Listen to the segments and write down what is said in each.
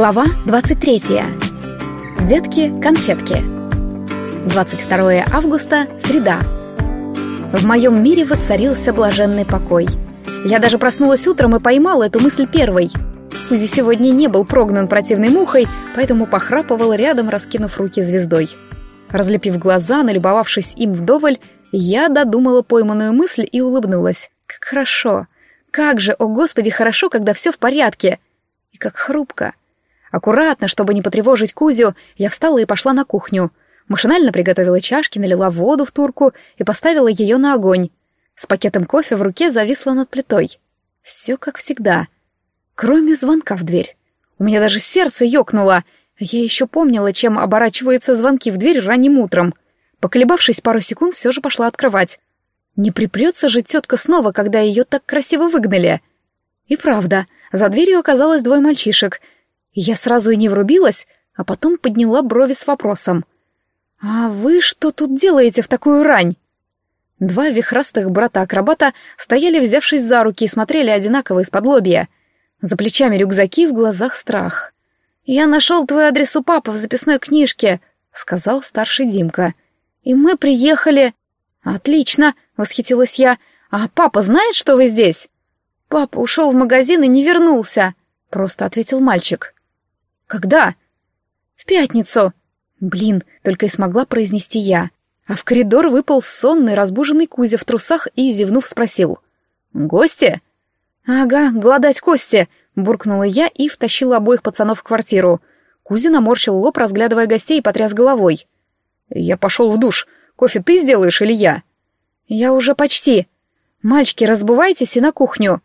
Глава 23. Детки-конфетки. 22 августа, среда. В моем мире воцарился блаженный покой. Я даже проснулась утром и поймала эту мысль первой. Кузи сегодня не был прогнан противной мухой, поэтому похрапывал рядом, раскинув руки звездой. Разлепив глаза, налюбовавшись им вдоволь, я додумала пойманную мысль и улыбнулась. Как хорошо. Как же, о господи, хорошо, когда все в порядке. И как хрупко. Аккуратно, чтобы не потревожить Кузю, я встала и пошла на кухню. Машинально приготовила чашки, налила воду в турку и поставила ее на огонь. С пакетом кофе в руке зависла над плитой. Все как всегда. Кроме звонка в дверь. У меня даже сердце ёкнуло. Я еще помнила, чем оборачиваются звонки в дверь ранним утром. Поколебавшись пару секунд, все же пошла открывать. Не припрется же тетка снова, когда ее так красиво выгнали. И правда, за дверью оказалось двое мальчишек — я сразу и не врубилась, а потом подняла брови с вопросом. «А вы что тут делаете в такую рань?» Два вихрастых брата-акробата стояли, взявшись за руки, и смотрели одинаково из-под лобья. За плечами рюкзаки, в глазах страх. «Я нашел твой адрес у папы в записной книжке», — сказал старший Димка. «И мы приехали...» «Отлично!» — восхитилась я. «А папа знает, что вы здесь?» «Папа ушел в магазин и не вернулся», — просто ответил мальчик. «Когда?» «В пятницу». Блин, только и смогла произнести я. А в коридор выпал сонный, разбуженный Кузя в трусах и, зевнув, спросил. «Гости?» «Ага, гладать кости», — буркнула я и втащила обоих пацанов в квартиру. Кузя наморщил лоб, разглядывая гостей, и потряс головой. «Я пошел в душ. Кофе ты сделаешь или я?» «Я уже почти. Мальчики, разбывайтесь и на кухню».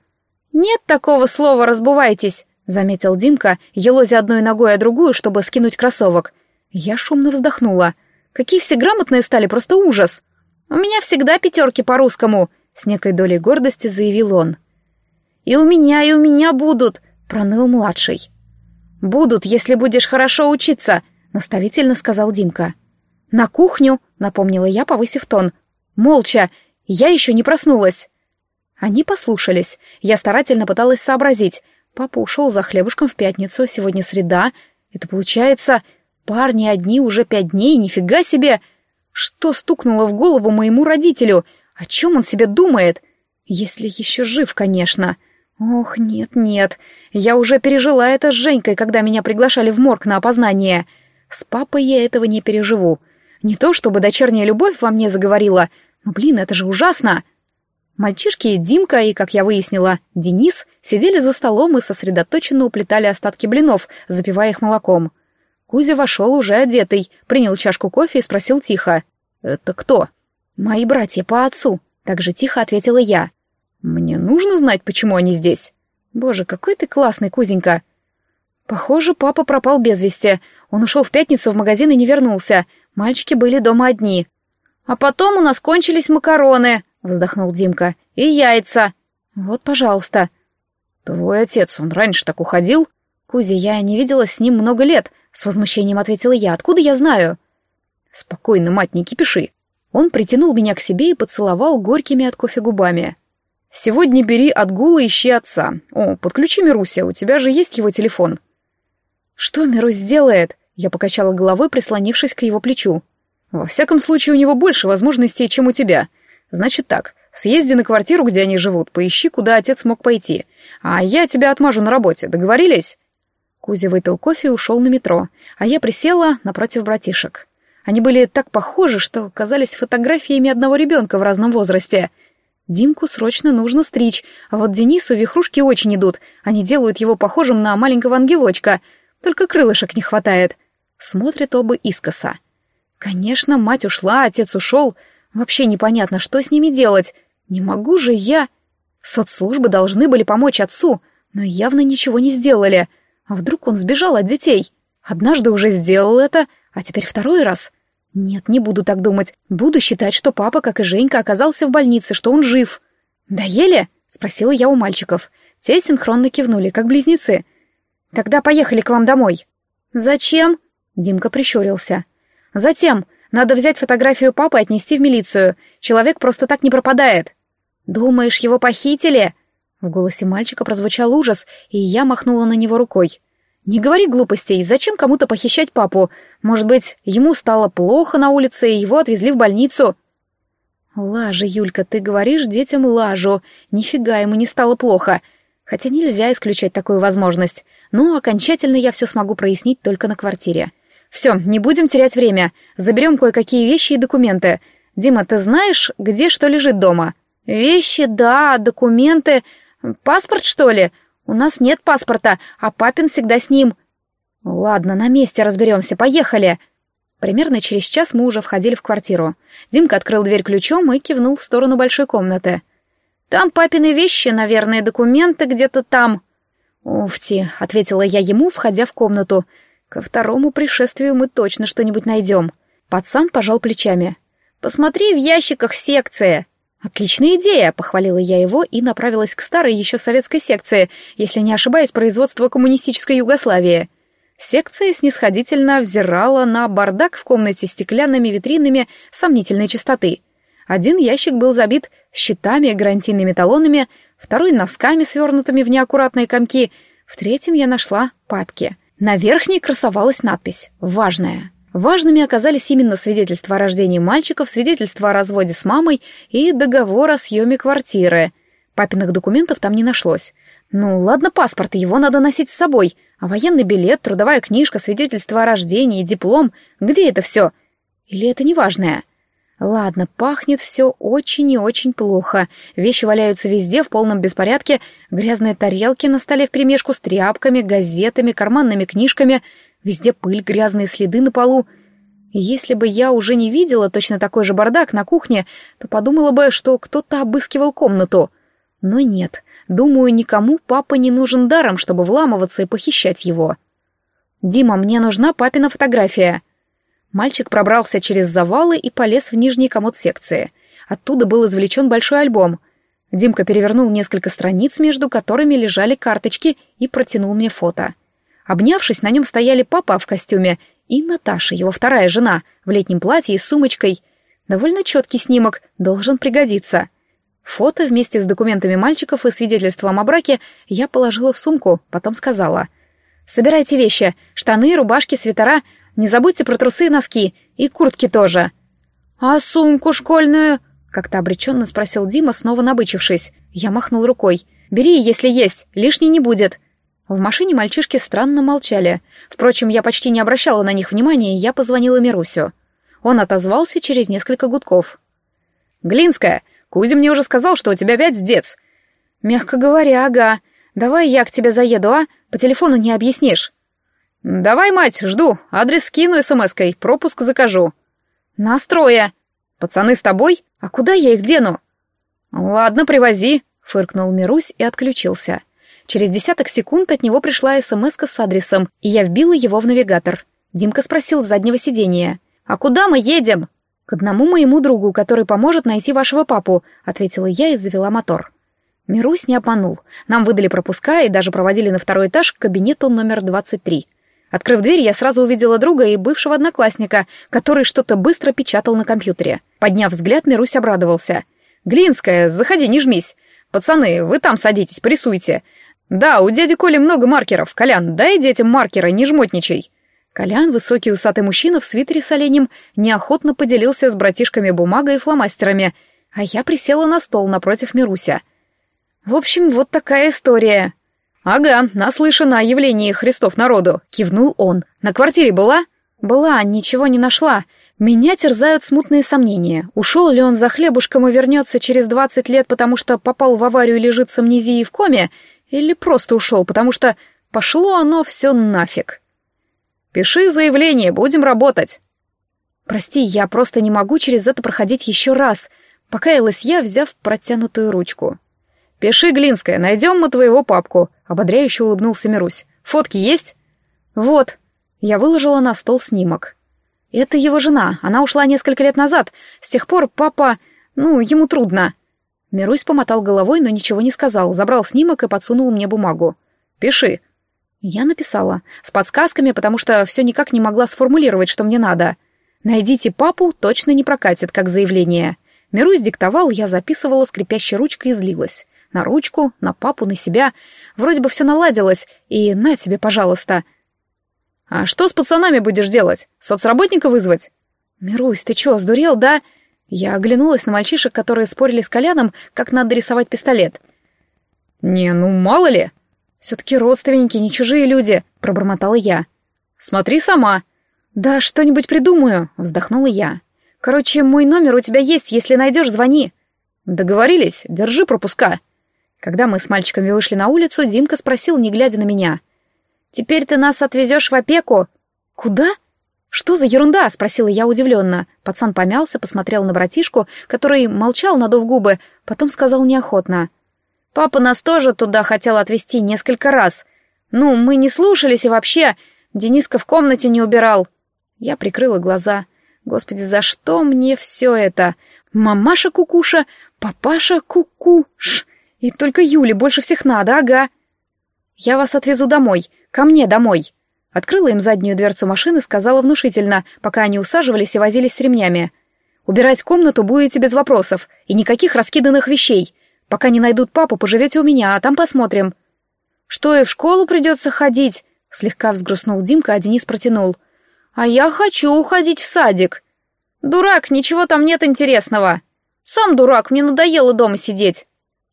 «Нет такого слова «разбывайтесь», — заметил Димка, елозя одной ногой, а другую, чтобы скинуть кроссовок. Я шумно вздохнула. «Какие все грамотные стали, просто ужас!» «У меня всегда пятерки по-русскому», — с некой долей гордости заявил он. «И у меня, и у меня будут», — проныл младший. «Будут, если будешь хорошо учиться», — наставительно сказал Димка. «На кухню», — напомнила я, повысив тон. «Молча, я еще не проснулась». Они послушались. Я старательно пыталась сообразить, Папа ушел за хлебушком в пятницу, сегодня среда. Это получается, парни одни уже пять дней, нифига себе! Что стукнуло в голову моему родителю? О чем он себе думает? Если еще жив, конечно. Ох, нет-нет, я уже пережила это с Женькой, когда меня приглашали в морг на опознание. С папой я этого не переживу. Не то чтобы дочерняя любовь во мне заговорила, но, блин, это же ужасно. Мальчишки Димка и, как я выяснила, Денис сидели за столом и сосредоточенно уплетали остатки блинов, запивая их молоком. Кузя вошел уже одетый, принял чашку кофе и спросил тихо. «Это кто?» «Мои братья по отцу», — так же тихо ответила я. «Мне нужно знать, почему они здесь?» «Боже, какой ты классный, Кузенька!» «Похоже, папа пропал без вести. Он ушел в пятницу в магазин и не вернулся. Мальчики были дома одни. А потом у нас кончились макароны», вздохнул Димка. И яйца. Вот, пожалуйста. Твой отец, он раньше так уходил? Кузи, я не видела с ним много лет, с возмущением ответила я. Откуда я знаю? Спокойно, мать, не кипиши. Он притянул меня к себе и поцеловал горькими от кофе губами. «Сегодня бери отгул и ищи отца. О, подключи Мируся, у тебя же есть его телефон». «Что Мирусь сделает?» Я покачала головой, прислонившись к его плечу. «Во всяком случае, у него больше возможностей, чем у тебя. Значит так, съезди на квартиру, где они живут, поищи, куда отец мог пойти. А я тебя отмажу на работе, договорились?» Кузя выпил кофе и ушел на метро, а я присела напротив братишек. Они были так похожи, что казались фотографиями одного ребенка в разном возрасте. Димку срочно нужно стричь, а вот Денису вихрушки очень идут, они делают его похожим на маленького ангелочка, только крылышек не хватает. Смотрят оба искоса. Конечно, мать ушла, отец ушел, Вообще непонятно, что с ними делать. Не могу же я... Соцслужбы должны были помочь отцу, но явно ничего не сделали. А вдруг он сбежал от детей? Однажды уже сделал это, а теперь второй раз? Нет, не буду так думать. Буду считать, что папа, как и Женька, оказался в больнице, что он жив. «Доели?» — спросила я у мальчиков. Те синхронно кивнули, как близнецы. «Тогда поехали к вам домой». «Зачем?» — Димка прищурился. «Затем. Надо взять фотографию папы и отнести в милицию. Человек просто так не пропадает. Думаешь, его похитили? В голосе мальчика прозвучал ужас, и я махнула на него рукой. «Не говори глупостей. Зачем кому-то похищать папу? Может быть, ему стало плохо на улице, и его отвезли в больницу?» «Лажа, Юлька, ты говоришь детям лажу. Нифига ему не стало плохо. Хотя нельзя исключать такую возможность. Но окончательно я все смогу прояснить только на квартире. Все, не будем терять время. Заберем кое-какие вещи и документы. Дима, ты знаешь, где что лежит дома?» «Вещи, да, документы. Паспорт, что ли? У нас нет паспорта, а папин всегда с ним». «Ладно, на месте разберемся. Поехали!» Примерно через час мы уже входили в квартиру. Димка открыл дверь ключом и кивнул в сторону большой комнаты. «Там папины вещи, наверное, документы где-то там». «Уфти», — ответила я ему, входя в комнату. «Ко второму пришествию мы точно что-нибудь найдем». Пацан пожал плечами. «Посмотри в ящиках секции». «Отличная идея!» — похвалила я его и направилась к старой еще советской секции, если не ошибаюсь, производства коммунистической Югославии. Секция снисходительно взирала на бардак в комнате стеклянными витринами сомнительной чистоты. Один ящик был забит щитами и гарантийными талонами, второй — носками, свернутыми в неаккуратные комки, в третьем я нашла папки. На верхней красовалась надпись «Важная». Важными оказались именно свидетельство о рождении мальчиков, свидетельство о разводе с мамой и договор о съеме квартиры. Папиных документов там не нашлось. Ну, ладно, паспорт, его надо носить с собой. А военный билет, трудовая книжка, свидетельство о рождении, диплом — где это все? Или это неважное? Ладно, пахнет все очень и очень плохо. Вещи валяются везде в полном беспорядке, грязные тарелки на столе вперемешку с тряпками, газетами, карманными книжками, везде пыль, грязные следы на полу. И если бы я уже не видела точно такой же бардак на кухне, то подумала бы, что кто-то обыскивал комнату. Но нет, Думаю, никому папа не нужен даром, чтобы вламываться и похищать его. «Дима, мне нужна папина фотография». Мальчик пробрался через завалы и полез в нижний комод секции. Оттуда был извлечен большой альбом. Димка перевернул несколько страниц, между которыми лежали карточки, и протянул мне фото. Обнявшись, на нем стояли папа в костюме и Наташа, его вторая жена, в летнем платье и с сумочкой. Довольно четкий снимок, должен пригодиться. Фото вместе с документами мальчиков и свидетельством о браке я положила в сумку, потом сказала. «Собирайте вещи, штаны, рубашки, свитера, не забудьте про трусы и носки, и куртки тоже». «А сумку школьную?» — как-то обреченно спросил Дима, снова набычившись. Я махнул рукой. «Бери, если есть, лишней не будет». В машине мальчишки странно молчали. Впрочем, я почти не обращала на них внимания, и я позвонила Мирусю. Он отозвался через несколько гудков. «Глинская, Кузя мне уже сказал, что у тебя пять дец. Мягко говоря, ага. Давай я к тебе заеду, а? По телефону не объяснишь. Давай, мать, жду. Адрес скину смс-кой, пропуск закажу. Настроя. Пацаны с тобой? А куда я их дену? Ладно, привози, фыркнул Мирусь и отключился. Через десяток секунд от него пришла смс с адресом, и я вбила его в навигатор. Димка спросил с заднего сиденья. «А куда мы едем?» «К одному моему другу, который поможет найти вашего папу», — ответила я и завела мотор. Мирусь не обманул. Нам выдали пропуска и даже проводили на второй этаж к кабинету номер 23. Открыв дверь, я сразу увидела друга и бывшего одноклассника, который что-то быстро печатал на компьютере. Подняв взгляд, Мирусь обрадовался. «Глинская, заходи, не жмись. Пацаны, вы там садитесь, порисуйте. Да, у дяди Коли много маркеров. Колян, дай детям маркеры, не жмотничай». Колян, высокий усатый мужчина в свитере с оленем, неохотно поделился с братишками бумагой и фломастерами, а я присела на стол напротив Мируся. В общем, вот такая история. «Ага, наслышана о явлении Христов народу», — кивнул он. «На квартире была?» «Была, ничего не нашла. Меня терзают смутные сомнения. Ушел ли он за хлебушком и вернется через двадцать лет, потому что попал в аварию и лежит с амнезией в коме, или просто ушел, потому что пошло оно все нафиг?» Пиши заявление, будем работать. Прости, я просто не могу через это проходить еще раз. Покаялась я, взяв протянутую ручку. Пиши, Глинская, найдем мы твоего папку. Ободряюще улыбнулся Мирусь. Фотки есть? Вот. Я выложила на стол снимок. Это его жена. Она ушла несколько лет назад. С тех пор папа... Ну, ему трудно. Мирусь помотал головой, но ничего не сказал, забрал снимок и подсунул мне бумагу. «Пиши. Я написала. С подсказками, потому что все никак не могла сформулировать, что мне надо. «Найдите папу» точно не прокатит, как заявление. Мирусь диктовал, я записывала скрипящей ручкой и злилась. На ручку, на папу, на себя. Вроде бы все наладилось, и на тебе, пожалуйста. «А что с пацанами будешь делать? Соцработника вызвать?» «Мирусь, ты чё, сдурел, да?» Я оглянулась на мальчишек, которые спорили с Коляном, как надо рисовать пистолет. «Не, ну мало ли!» «Все-таки родственники, не чужие люди», — пробормотала я. «Смотри сама». «Да, что-нибудь придумаю», — вздохнула я. «Короче, мой номер у тебя есть, если найдешь, звони». «Договорились, держи пропуска». Когда мы с мальчиками вышли на улицу, Димка спросил, не глядя на меня. «Теперь ты нас отвезешь в опеку?» «Куда?» «Что за ерунда?» — спросила я удивленно. Пацан помялся, посмотрел на братишку, который молчал, надув губы, потом сказал неохотно. «Папа нас тоже туда хотел отвезти несколько раз. Ну, мы не слушались и вообще. Дениска в комнате не убирал». Я прикрыла глаза. «Господи, за что мне все это? Мамаша кукуша, папаша кукуш. И только Юле больше всех надо, ага». «Я вас отвезу домой. Ко мне домой». Открыла им заднюю дверцу машины, сказала внушительно, пока они усаживались и возились с ремнями. «Убирать комнату будете без вопросов, и никаких раскиданных вещей. Пока не найдут папу, поживете у меня, а там посмотрим». «Что, и в школу придется ходить?» — слегка взгрустнул Димка, а Денис протянул. «А я хочу уходить в садик». «Дурак, ничего там нет интересного». «Сам дурак, мне надоело дома сидеть».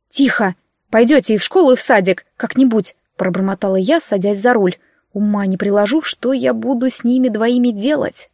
«Тихо! Пойдете и в школу, и в садик, как-нибудь», — пробормотала я, садясь за руль. Ума не приложу, что я буду с ними двоими делать.